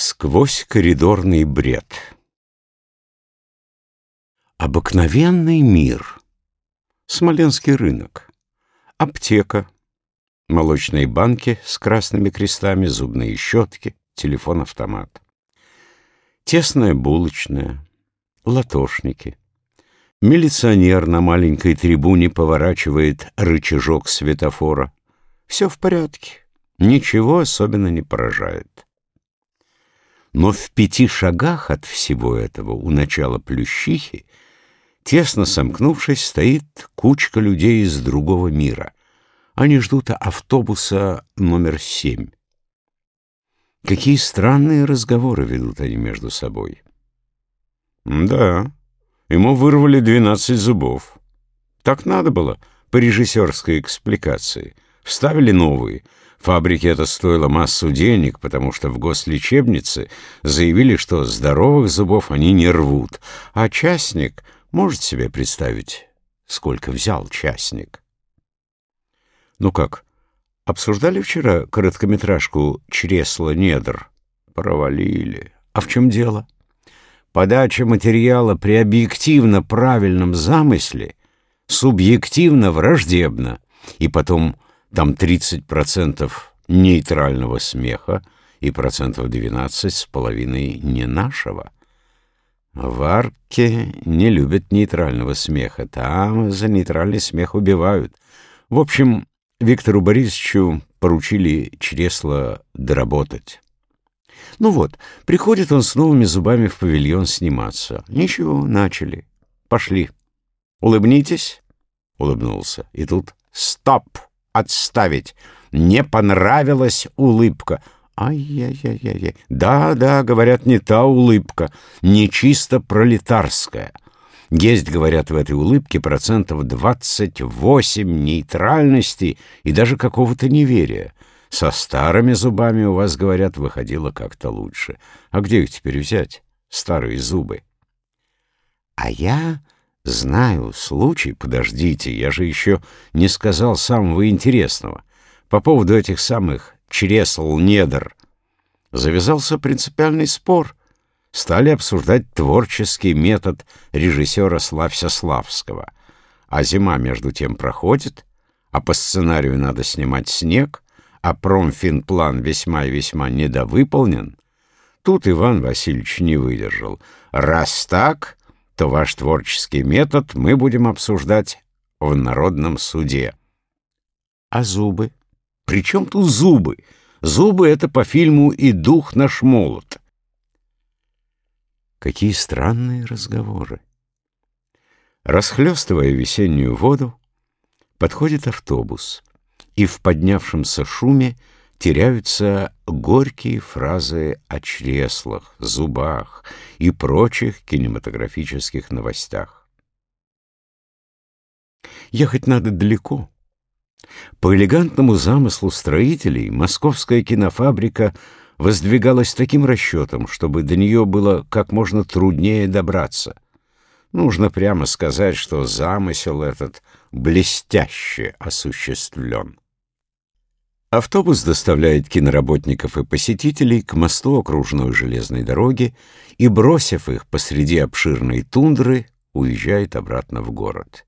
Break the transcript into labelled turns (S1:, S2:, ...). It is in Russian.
S1: Сквозь коридорный бред. Обыкновенный мир. Смоленский рынок. Аптека. Молочные банки с красными крестами Зубные щетки Телефон-автомат Тесная булочная. Латошники. Милиционер на маленькой трибуне поворачивает рычажок светофора. Все в порядке, ничего особенно не поражает. Но в пяти шагах от всего этого, у начала Плющихи, тесно сомкнувшись, стоит кучка людей из другого мира. Они ждут автобуса номер семь. Какие странные разговоры ведут они между собой. Да, ему вырвали двенадцать зубов. Так надо было по режиссерской экспликации. Вставили новые — Фабрике это стоило массу денег, потому что в гослечебнице заявили, что здоровых зубов они не рвут, а частник может себе представить, сколько взял частник. Ну как, обсуждали вчера короткометражку «Чресла недр»? Провалили. А в чем дело? Подача материала при объективно правильном замысле субъективно враждебна, и потом там 30% нейтрального смеха и процентов 12 с половиной не нашего. В арке не любят нейтрального смеха. Там за нейтральный смех убивают. В общем, Виктору Борисовичу поручили чресло доработать. Ну вот, приходит он с новыми зубами в павильон сниматься. Ничего, начали. Пошли. Улыбнитесь. Улыбнулся. И тут стоп отставить. Не понравилась улыбка. Ай-яй-яй-яй. Да-да, говорят, не та улыбка, не чисто пролетарская. Есть, говорят, в этой улыбке процентов 28 нейтральности и даже какого-то неверия. Со старыми зубами у вас, говорят, выходило как-то лучше. А где их теперь взять, старые зубы? А я Знаю случай, подождите, я же еще не сказал самого интересного. По поводу этих самых чресл недр завязался принципиальный спор. Стали обсуждать творческий метод режиссера Слався Славского. А зима между тем проходит, а по сценарию надо снимать снег, а промфинплан весьма и весьма недовыполнен. Тут Иван Васильевич не выдержал. Раз так, то ваш творческий метод мы будем обсуждать в народном суде. А зубы? При чем тут зубы? Зубы — это по фильму «И дух наш молот». Какие странные разговоры. Расхлёстывая весеннюю воду, подходит автобус, и в поднявшемся шуме теряются горькие фразы о чреслах, зубах и прочих кинематографических новостях. Ехать надо далеко. По элегантному замыслу строителей московская кинофабрика воздвигалась таким расчетом, чтобы до нее было как можно труднее добраться. Нужно прямо сказать, что замысел этот блестяще осуществлен. Автобус доставляет киноработников и посетителей к мосту окружной железной дороги и, бросив их посреди обширной тундры, уезжает обратно в город.